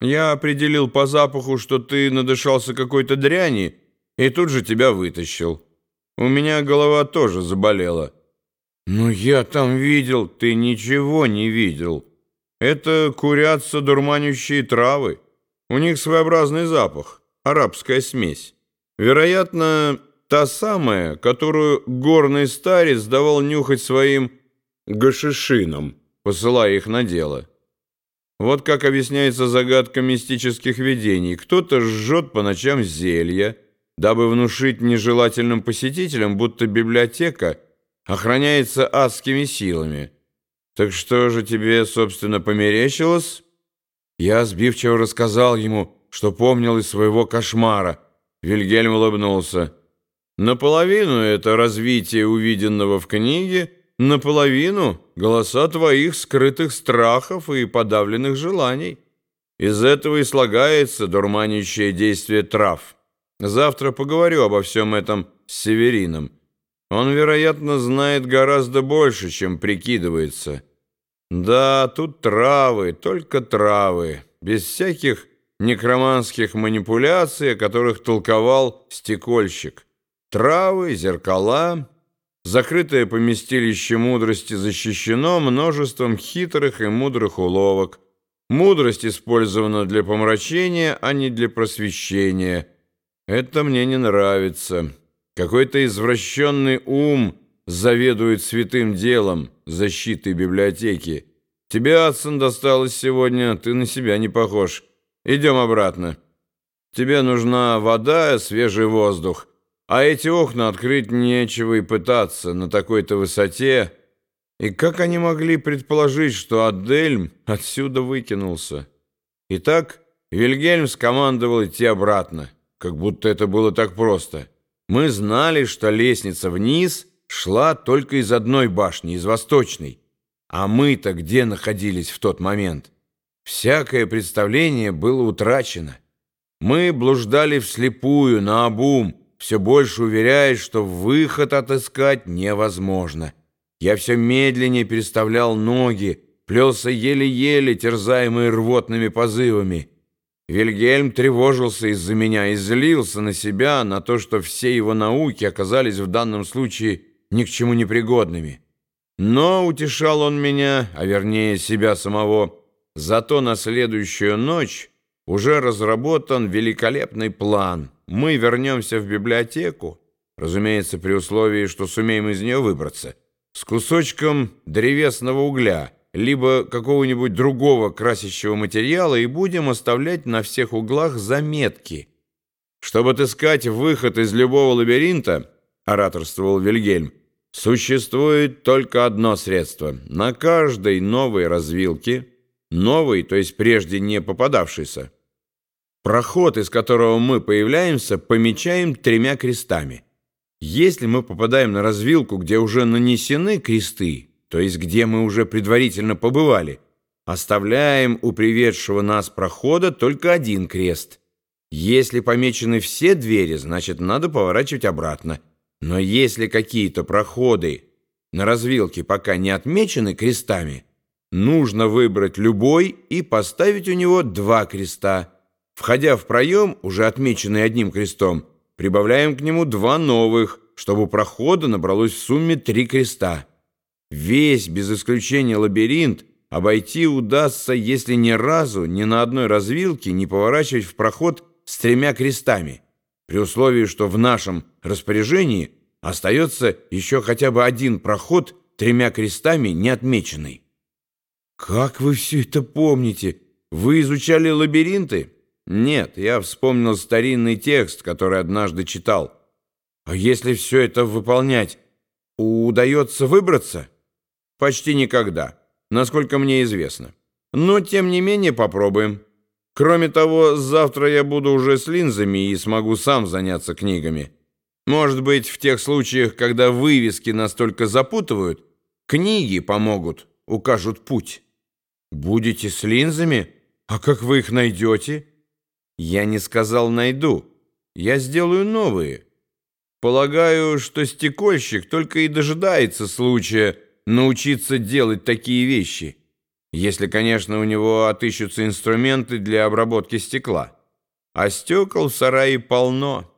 Я определил по запаху, что ты надышался какой-то дряни, и тут же тебя вытащил. У меня голова тоже заболела. Ну, я там видел, ты ничего не видел. Это курятся дурманящие травы. У них своеобразный запах, арабская смесь. Вероятно, та самая, которую горный старец давал нюхать своим гашишинам, посылая их на дело. Вот как объясняется загадка мистических видений. Кто-то жжет по ночам зелья, дабы внушить нежелательным посетителям, будто библиотека охраняется адскими силами. Так что же тебе, собственно, померещилось? Я сбивчиво рассказал ему, что помнил из своего кошмара. Вильгельм улыбнулся. Наполовину это развитие увиденного в книге — наполовину голоса твоих скрытых страхов и подавленных желаний. Из этого и слагается дурманящее действие трав. Завтра поговорю обо всем этом с Северином. Он, вероятно, знает гораздо больше, чем прикидывается. Да, тут травы, только травы, без всяких некроманских манипуляций, о которых толковал стекольщик. Травы, зеркала Закрытое поместилище мудрости защищено множеством хитрых и мудрых уловок. Мудрость использована для помрачения, а не для просвещения. Это мне не нравится. Какой-то извращенный ум заведует святым делом защиты библиотеки. Тебе, Адсон, досталось сегодня, ты на себя не похож. Идем обратно. Тебе нужна вода, свежий воздух. А эти окна открыть нечего и пытаться на такой-то высоте. И как они могли предположить, что Адельм отсюда выкинулся? Итак, Вильгельм скомандовал идти обратно, как будто это было так просто. Мы знали, что лестница вниз шла только из одной башни, из восточной. А мы-то где находились в тот момент? Всякое представление было утрачено. Мы блуждали вслепую, наобум, все больше уверяет, что выход отыскать невозможно. Я все медленнее переставлял ноги, плелся еле-еле, терзаемый рвотными позывами. Вильгельм тревожился из-за меня и злился на себя, на то, что все его науки оказались в данном случае ни к чему непригодными. Но утешал он меня, а вернее себя самого, зато на следующую ночь уже разработан великолепный план — мы вернемся в библиотеку, разумеется, при условии, что сумеем из нее выбраться, с кусочком древесного угля, либо какого-нибудь другого красящего материала и будем оставлять на всех углах заметки. Чтобы отыскать выход из любого лабиринта, ораторствовал Вильгельм, существует только одно средство. На каждой новой развилке, новой, то есть прежде не попадавшейся, Проход, из которого мы появляемся, помечаем тремя крестами. Если мы попадаем на развилку, где уже нанесены кресты, то есть где мы уже предварительно побывали, оставляем у приведшего нас прохода только один крест. Если помечены все двери, значит, надо поворачивать обратно. Но если какие-то проходы на развилке пока не отмечены крестами, нужно выбрать любой и поставить у него два креста – Входя в проем, уже отмеченный одним крестом, прибавляем к нему два новых, чтобы у прохода набралось в сумме три креста. Весь, без исключения лабиринт, обойти удастся, если ни разу, ни на одной развилке не поворачивать в проход с тремя крестами, при условии, что в нашем распоряжении остается еще хотя бы один проход тремя крестами не отмеченный. «Как вы все это помните? Вы изучали лабиринты?» Нет, я вспомнил старинный текст, который однажды читал. А если все это выполнять, удается выбраться? Почти никогда, насколько мне известно. Но, тем не менее, попробуем. Кроме того, завтра я буду уже с линзами и смогу сам заняться книгами. Может быть, в тех случаях, когда вывески настолько запутывают, книги помогут, укажут путь. Будете с линзами? А как вы их найдете? Я не сказал «найду». Я сделаю новые. Полагаю, что стекольщик только и дожидается случая научиться делать такие вещи. Если, конечно, у него отыщутся инструменты для обработки стекла. А стекол в сарае полно.